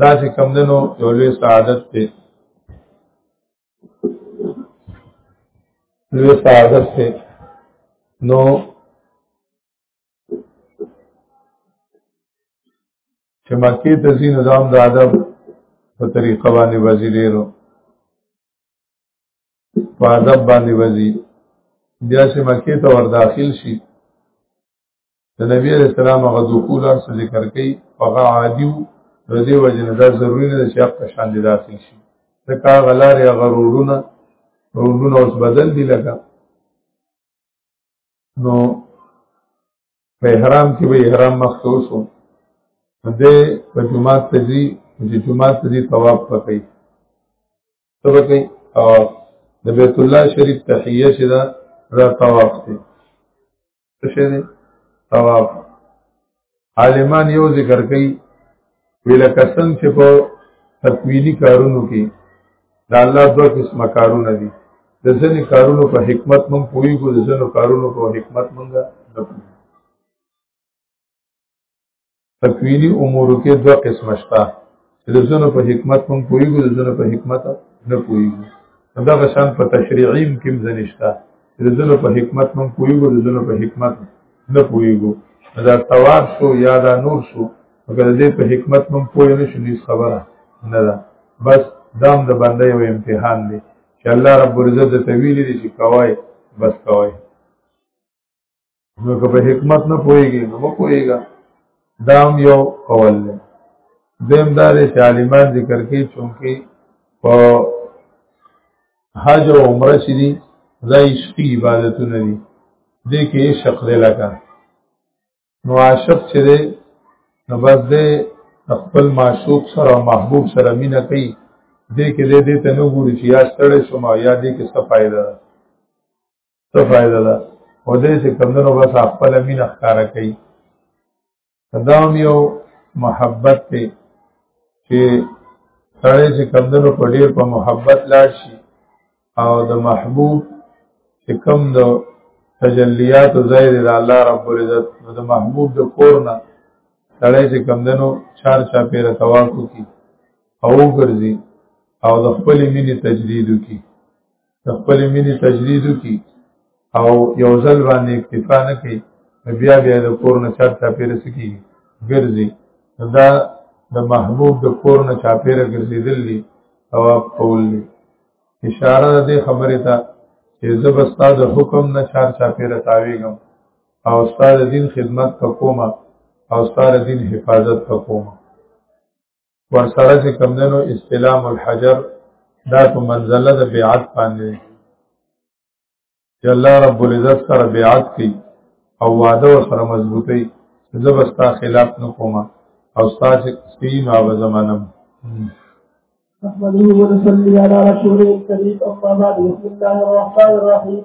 دا چې کم دنو یو لوی سعادت دی لوی سعادت دی نو چې مکه ته ځین نظام د ادب په طریقه باندې وځي ډیرو په ادب باندې وځي بیا چې مکه ته ور داخل شي د نبی علیہ السلام هغه دخول هر څه ذکر کوي هغه عادي وو د دې وجه نه دا ضروري نه ده چې حق په شان دي داخل شي ځکه هغه لارې هغه روډونه روډونه اوس بدل دي لکه نو په احرام کې به احرام مخته وشو دې په جمعات ته ځي چې جمعات ته ځي طواف پکې څه پکې او د بیت الله شریف تحیه چې دا را طواف دی څه دی ثواب عالمان یو ذکر کوي ویله کسن چې په تکوینی کارونو کې د الله دوه قسمه کارونه دي د ځینې کارونو په حکمت مونږ پوهیږو د ځینو کارونو په حکمت مونږ نه پوهیږو تکوینی امور کې دوه قسم شته چې د زنه په حکمت هم پویږي د زنه په حکمت نه پویږي دا غشان په تشریعي کې مزنشتا چې د زنه په حکمت هم پویږي د زنه په حکمت نه پویږي دا توار شو یا دا نور شو اگر دې په حکمت هم پوی نه شو هیڅ خبره نه ده بس دام د بنده یو امتحان دی چې الله رب العزت ته ویلي چې کوي بس کوي نو که په حکمت نه پوهیږي نو پوهیږي دا هم یو قول دی دیم دا دی چې عالمان ذکر کوي چونکی په حج او عمره چې دي دا عشقي عبادتونه دي دې کې عشق دی لکه نو عاشق چې دی نو بس دی خپل معشوق سره او محبوب سره مینه کوي دې کې دې دې ته نه ګوري چې یا ستړی شوم یا دې کې څه فائدہ ده څه فائدہ ده او دې چې کمندونو بس خپل مين ښکارا کوي صدام یو محبت ته چې سړی چې کمندونو په ډیر په محبت لاړ شي او د محبوب چې کم د تجلیات ځای د الله رب العزت د محبوب د کور نه سړی چې کمندونو چار چا پیره تواف کوي او ګرځي او د خپل مینې تجدید کوي د خپل مینې تجدید کی او یو ځل باندې اکتفا نه کوي بیا بیا د کور نه چار چاپیر سکی ګرځي دا د محبوب د کور نه چاپیر ګرځیدل دي ثواب قول دي اشاره د خبره ته چې زب استاد حکم نه چار چاپیر تاویګم او استاد دین خدمت کومه او استاد دین حفاظت کومه ورسره چې کمدنو استلام الحجر دا په منزله د بیعت باندې چې الله رب العزت سره بیعت کوي او وعده سره مضبوطی زبستا خلاف نه کوم او ستا چې سپین او زمانم نحمده ونصلي على رسوله الكريم أما بعد بسم الله الرحمن الرحيم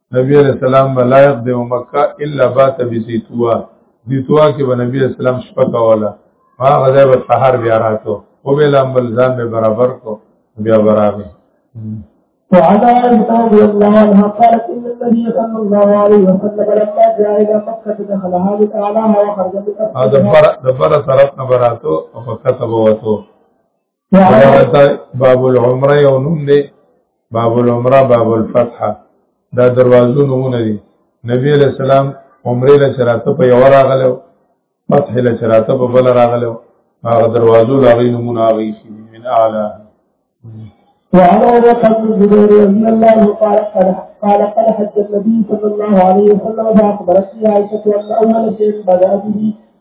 نبی علیہ السلام لا يقدم مکه الا بات بزيتوا زيتوا کې به نبی علیہ السلام شپه کوله ما غزا به سحر بیا راتو او به لامل ځان به برابر کو بیا برابر وعلى عائشة رضي الله عنها قالت إن النبي صلى الله عليه وسلم لما جاء إلى مكة دخل هذه أعلاها وخرج من هذا دبر طرف نبراتو وفكتب وتو باب العمره یو نوم دی باب العمره باب الفتح دا دروازو نمونه دي نبی علیہ السلام عمره له چراته په یو راغلو فتح له چراته په بل راغلو هغه دروازو لاغې نمونه هغه شي من اعلی وعن عروة بن الزبير رضي الله قال قال قال قال حج النبي صلى الله عليه وسلم فأخبرتني عائشة أن أول شيء بدأ به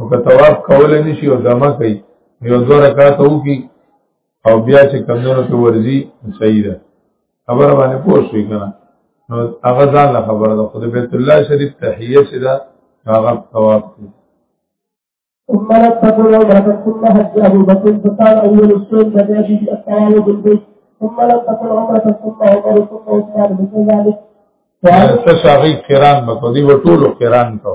او که طواف کول نه شي او دمه کوي یو دوه رکعات وکي او بیا چې کمونو ته ورځي صحیح ده خبر باندې پوه شوي کنه نو هغه ځان له خبره ده خو د بیت الله شریف تحیه چې ده هغه طواف کوي ثم رتب العمرة ثم حج أبو بكر فقال أول الشيء بدأ به الطواف بالبيت ثم لم تكن عمرة ثم عمر ثم عثمان مثل ذلك څه شاغي قران بکو دی وټولو قران کو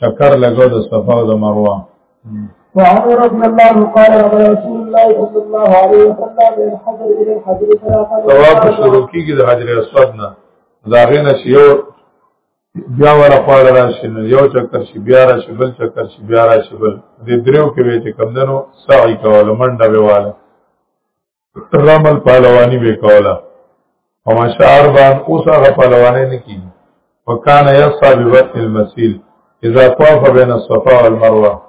چکر لګو د صفا او د مروه وعن رضي الله قال رسول الله صلى الله عليه وسلم من حجر الى الحجر ثلاثه طواف شروع کیږي د حجر اسود نه دا غینه چې یو بیا ولا خواله راشي نو یو چکر شي بیا راشي بل چکر شي بیا راشي بل د دریو کې وی چې کمندنو سعی کوله منډه ویواله رمل پهلوانی به کوله او مشار باندې اوس هغه پهلوانی نه کیږي وکانه یصا بوقت المسیل اذا طاف بین الصفا والمروه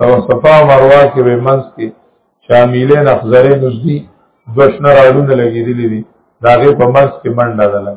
او صفا او مروه کې به منځ کې شاملې نخزرې نږدې دوشنه راډونه لګېدلې دي داغه په منځ کې منډه ده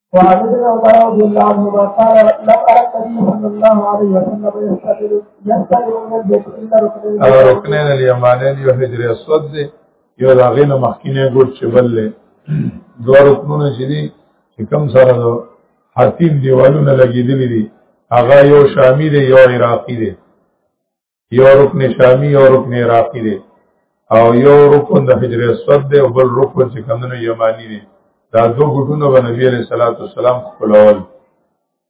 وعن ابن عمر رضي الله عنهما قال لو ارى النبي صلى الله عليه وسلم يستقبل يستقبل من البيت الا ركنين او ركنين اليمانين یو حجر اسود دی یو لاغې نه مخکینه ګور چې بل له دوه رکنونه چې دي چې کم سره دو حتیم دیوالونه لګېدلې دي هغه یو شامی دی یو عراقی دی یو رکن شامی یو رکن عراقی دی او یو رکن د حجر اسود دی او بل رکن چې کمنو یمانی دی دا دو ګټونه به نبی علیہ الصلوۃ والسلام خپلول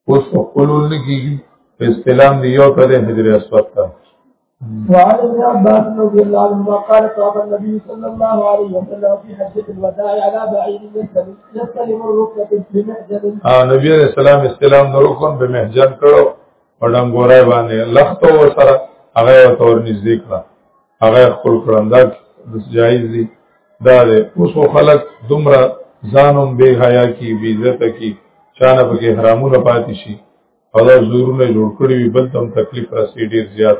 اوس خپلول نه کیږي په استلام دی یو ته د حجر اسود ته وعن ابن عباس رضي الله عنهما قال صاب النبي صلى الله عليه وسلم في حجة الوداع على بعيد يستلم يستلم الركبة بمحجن اه نبي عليه السلام استلام الركن بمحجن کړو په ډنګورای باندې لخت او سره هغه ورته ورنږدې کړه هغه خپل کړم دا د جایز دي دا دی اوس خو خلک دومره ځانم بې حیا کی بې عزته کی چانه پکې حرامونه پاتې شي او دا زورونه جوړ کړي وي بل تم تکلیف راسي ډیر زیات